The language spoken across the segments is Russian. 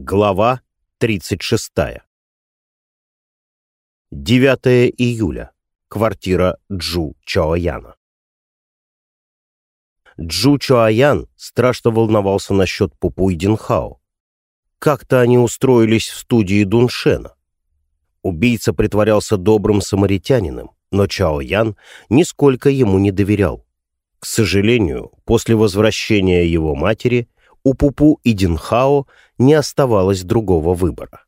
Глава 36. 9 июля. Квартира Джу Чаояна. Джу Чаоян страшно волновался насчет Пупу и Динхао. Как-то они устроились в студии Дуншена. Убийца притворялся добрым самаритянином, но Чао Ян нисколько ему не доверял. К сожалению, после возвращения его матери у Пупу и Динхао не оставалось другого выбора.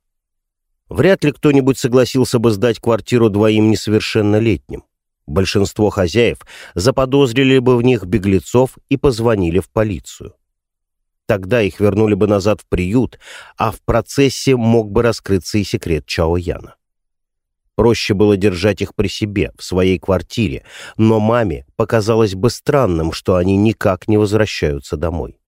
Вряд ли кто-нибудь согласился бы сдать квартиру двоим несовершеннолетним. Большинство хозяев заподозрили бы в них беглецов и позвонили в полицию. Тогда их вернули бы назад в приют, а в процессе мог бы раскрыться и секрет Чао Яна. Проще было держать их при себе, в своей квартире, но маме показалось бы странным, что они никак не возвращаются домой.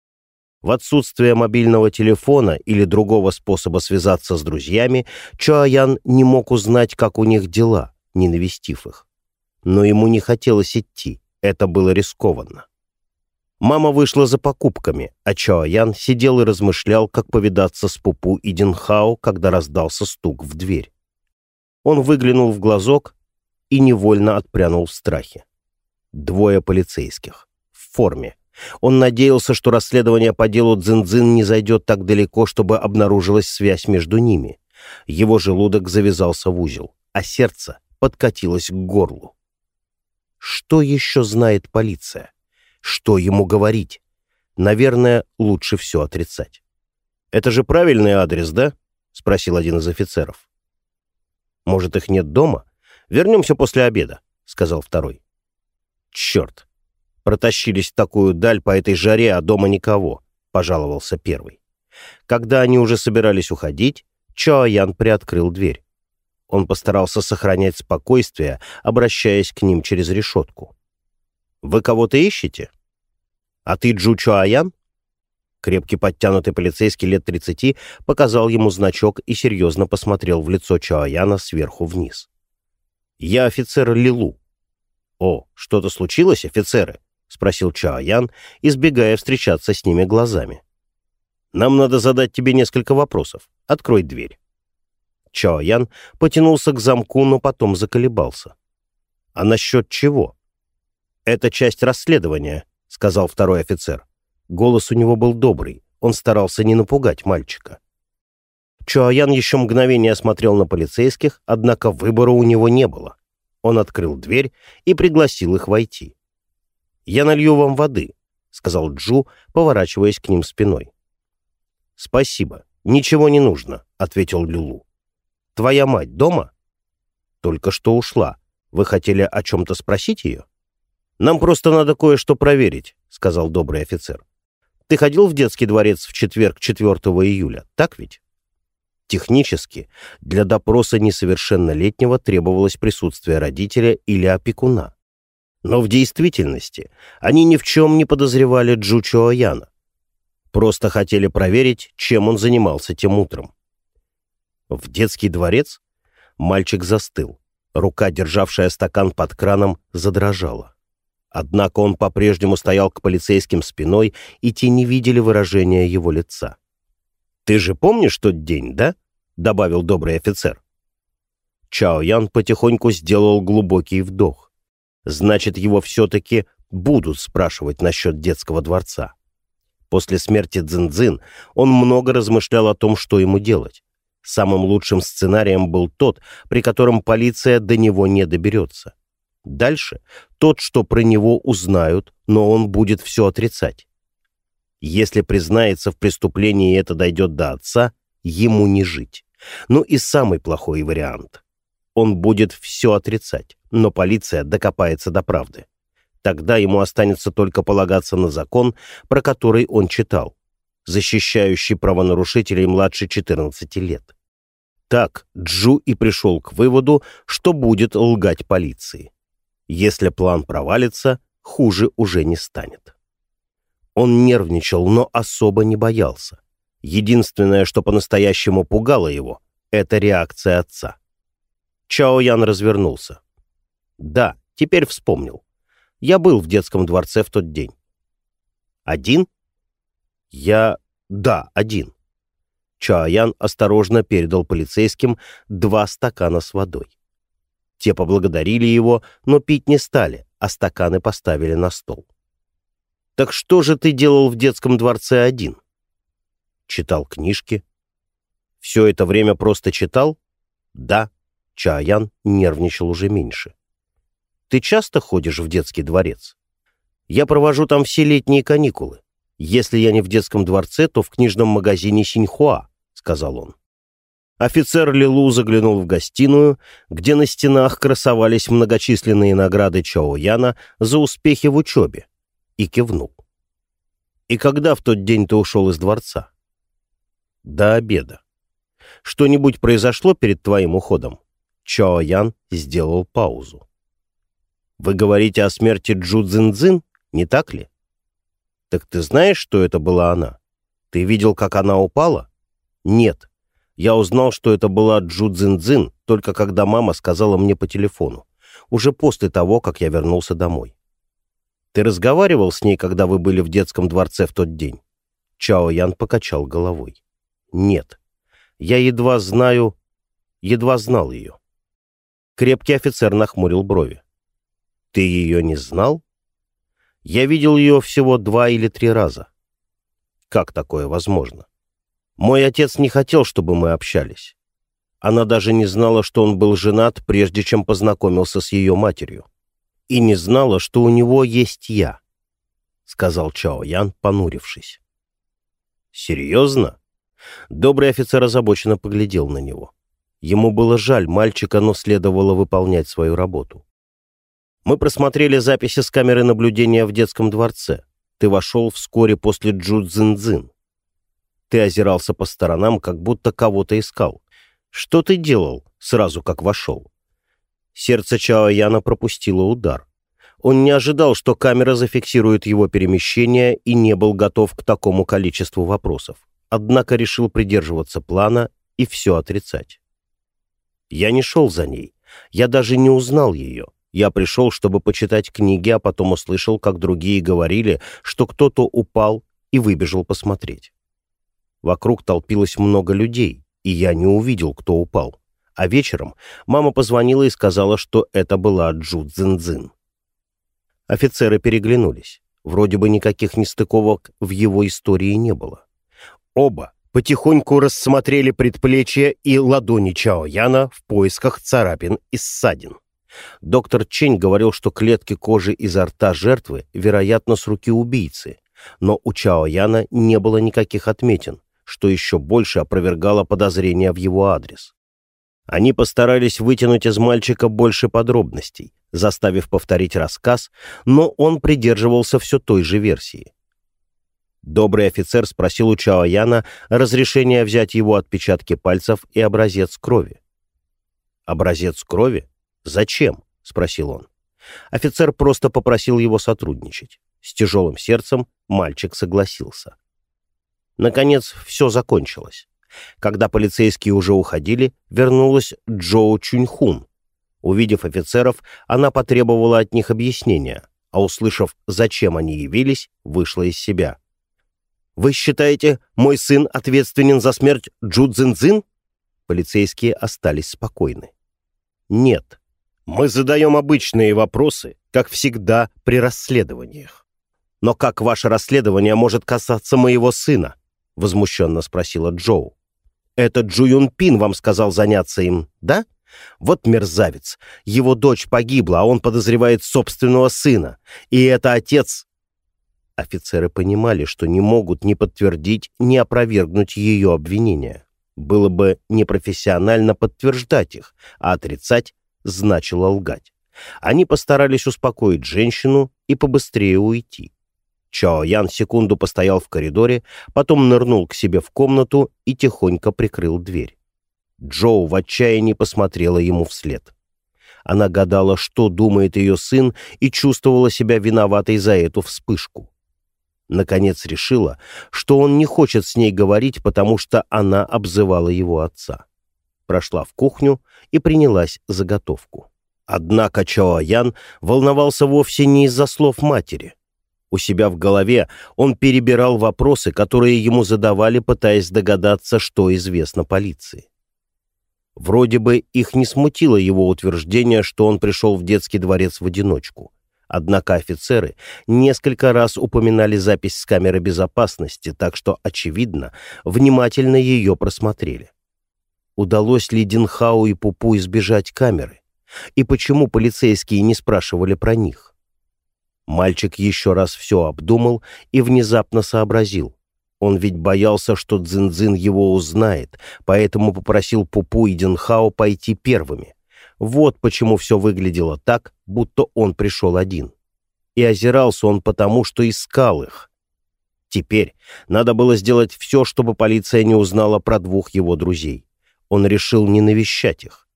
В отсутствие мобильного телефона или другого способа связаться с друзьями, Чоаян не мог узнать, как у них дела, не навестив их. Но ему не хотелось идти, это было рискованно. Мама вышла за покупками, а Чоаян сидел и размышлял, как повидаться с Пупу и Динхао, когда раздался стук в дверь. Он выглянул в глазок и невольно отпрянул в страхе. Двое полицейских. В форме он надеялся, что расследование по делу Цзиньцзин не зайдет так далеко, чтобы обнаружилась связь между ними. Его желудок завязался в узел, а сердце подкатилось к горлу. Что еще знает полиция? Что ему говорить? Наверное, лучше все отрицать. «Это же правильный адрес, да?» — спросил один из офицеров. «Может, их нет дома? Вернемся после обеда», — сказал второй. «Черт! Протащились в такую даль по этой жаре, а дома никого», — пожаловался первый. Когда они уже собирались уходить, Чоаян приоткрыл дверь. Он постарался сохранять спокойствие, обращаясь к ним через решетку. «Вы кого-то ищете?» «А ты Джу Чоаян?» Крепкий подтянутый полицейский лет 30 показал ему значок и серьезно посмотрел в лицо Чоаяна сверху вниз. «Я офицер Лилу». «О, что-то случилось, офицеры?» — спросил Чаоян, избегая встречаться с ними глазами. «Нам надо задать тебе несколько вопросов. Открой дверь». Чаоян потянулся к замку, но потом заколебался. «А насчет чего?» «Это часть расследования», — сказал второй офицер. Голос у него был добрый, он старался не напугать мальчика. Чуаян еще мгновение осмотрел на полицейских, однако выбора у него не было. Он открыл дверь и пригласил их войти. «Я налью вам воды», — сказал Джу, поворачиваясь к ним спиной. «Спасибо. Ничего не нужно», — ответил Люлу. «Твоя мать дома?» «Только что ушла. Вы хотели о чем-то спросить ее?» «Нам просто надо кое-что проверить», — сказал добрый офицер. «Ты ходил в детский дворец в четверг 4 июля, так ведь?» Технически, для допроса несовершеннолетнего требовалось присутствие родителя или опекуна. Но в действительности они ни в чем не подозревали Джучо Аяна. Просто хотели проверить, чем он занимался тем утром. В детский дворец мальчик застыл. Рука, державшая стакан под краном, задрожала. Однако он по-прежнему стоял к полицейским спиной, и те не видели выражения его лица. «Ты же помнишь тот день, да?» — добавил добрый офицер. Чао Ян потихоньку сделал глубокий вдох. Значит, его все-таки будут спрашивать насчет детского дворца. После смерти Цзиньцзин он много размышлял о том, что ему делать. Самым лучшим сценарием был тот, при котором полиция до него не доберется. Дальше тот, что про него узнают, но он будет все отрицать. Если признается в преступлении и это дойдет до отца, ему не жить. Ну и самый плохой вариант. Он будет все отрицать но полиция докопается до правды. Тогда ему останется только полагаться на закон, про который он читал, защищающий правонарушителей младше 14 лет. Так Джу и пришел к выводу, что будет лгать полиции. Если план провалится, хуже уже не станет. Он нервничал, но особо не боялся. Единственное, что по-настоящему пугало его, это реакция отца. Чао Ян развернулся. Да, теперь вспомнил. Я был в детском дворце в тот день. Один? Я... Да, один. Чаян осторожно передал полицейским два стакана с водой. Те поблагодарили его, но пить не стали, а стаканы поставили на стол. «Так что же ты делал в детском дворце один?» «Читал книжки». «Все это время просто читал?» «Да». Чаян нервничал уже меньше. «Ты часто ходишь в детский дворец?» «Я провожу там все летние каникулы. Если я не в детском дворце, то в книжном магазине Синьхуа», — сказал он. Офицер Лилу заглянул в гостиную, где на стенах красовались многочисленные награды Чао Яна за успехи в учебе, и кивнул. «И когда в тот день ты ушел из дворца?» «До обеда. Что-нибудь произошло перед твоим уходом?» Чао Ян сделал паузу. «Вы говорите о смерти Джу Цзин, не так ли?» «Так ты знаешь, что это была она? Ты видел, как она упала?» «Нет. Я узнал, что это была Джу Цзин только когда мама сказала мне по телефону, уже после того, как я вернулся домой. Ты разговаривал с ней, когда вы были в детском дворце в тот день?» Чао Ян покачал головой. «Нет. Я едва знаю... едва знал ее». Крепкий офицер нахмурил брови. «Ты ее не знал?» «Я видел ее всего два или три раза». «Как такое возможно?» «Мой отец не хотел, чтобы мы общались. Она даже не знала, что он был женат, прежде чем познакомился с ее матерью и не знала, что у него есть я», — сказал Чао Ян, понурившись. «Серьезно?» Добрый офицер озабоченно поглядел на него. Ему было жаль мальчика, но следовало выполнять свою работу. «Мы просмотрели записи с камеры наблюдения в детском дворце. Ты вошел вскоре после Джу Цзин-Цзин. Ты озирался по сторонам, как будто кого-то искал. Что ты делал сразу, как вошел?» Сердце Чао Яна пропустило удар. Он не ожидал, что камера зафиксирует его перемещение и не был готов к такому количеству вопросов. Однако решил придерживаться плана и все отрицать. Я не шел за ней. Я даже не узнал ее. Я пришел, чтобы почитать книги, а потом услышал, как другие говорили, что кто-то упал и выбежал посмотреть. Вокруг толпилось много людей, и я не увидел, кто упал. А вечером мама позвонила и сказала, что это была Джу Цзиньцзин. Офицеры переглянулись. Вроде бы никаких нестыковок в его истории не было. Оба потихоньку рассмотрели предплечья и ладони Чао Яна в поисках царапин и ссадин. Доктор Чень говорил, что клетки кожи изо рта жертвы, вероятно, с руки убийцы, но у Чао Яна не было никаких отметин, что еще больше опровергало подозрения в его адрес. Они постарались вытянуть из мальчика больше подробностей, заставив повторить рассказ, но он придерживался все той же версии. Добрый офицер спросил у Чао Яна разрешения взять его отпечатки пальцев и образец крови. «Образец крови? Зачем?» — спросил он. Офицер просто попросил его сотрудничать. С тяжелым сердцем мальчик согласился. Наконец, все закончилось. Когда полицейские уже уходили, вернулась Джоу Чуньхун. Увидев офицеров, она потребовала от них объяснения, а услышав, зачем они явились, вышла из себя. «Вы считаете, мой сын ответственен за смерть Джу Цзиньцзин?» Полицейские остались спокойны. «Нет. Мы задаем обычные вопросы, как всегда при расследованиях. Но как ваше расследование может касаться моего сына?» — возмущенно спросила Джоу. Это Джу Юн Пин вам сказал заняться им, да? Вот мерзавец. Его дочь погибла, а он подозревает собственного сына. И это отец... Офицеры понимали, что не могут ни подтвердить, ни опровергнуть ее обвинения. Было бы непрофессионально подтверждать их, а отрицать значило лгать. Они постарались успокоить женщину и побыстрее уйти. Чао Ян секунду постоял в коридоре, потом нырнул к себе в комнату и тихонько прикрыл дверь. Джоу в отчаянии посмотрела ему вслед. Она гадала, что думает ее сын, и чувствовала себя виноватой за эту вспышку. Наконец решила, что он не хочет с ней говорить, потому что она обзывала его отца. Прошла в кухню и принялась заготовку. Однако Чао Ян волновался вовсе не из-за слов матери — У себя в голове он перебирал вопросы, которые ему задавали, пытаясь догадаться, что известно полиции. Вроде бы их не смутило его утверждение, что он пришел в детский дворец в одиночку. Однако офицеры несколько раз упоминали запись с камеры безопасности, так что, очевидно, внимательно ее просмотрели. Удалось ли Динхау и Пупу избежать камеры? И почему полицейские не спрашивали про них? Мальчик еще раз все обдумал и внезапно сообразил. Он ведь боялся, что Цзиньцзин его узнает, поэтому попросил Пупу и Динхао пойти первыми. Вот почему все выглядело так, будто он пришел один. И озирался он потому, что искал их. Теперь надо было сделать все, чтобы полиция не узнала про двух его друзей. Он решил не навещать их.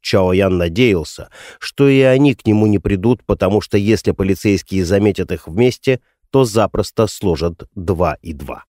Чао Ян надеялся, что и они к нему не придут, потому что если полицейские заметят их вместе, то запросто сложат два и два.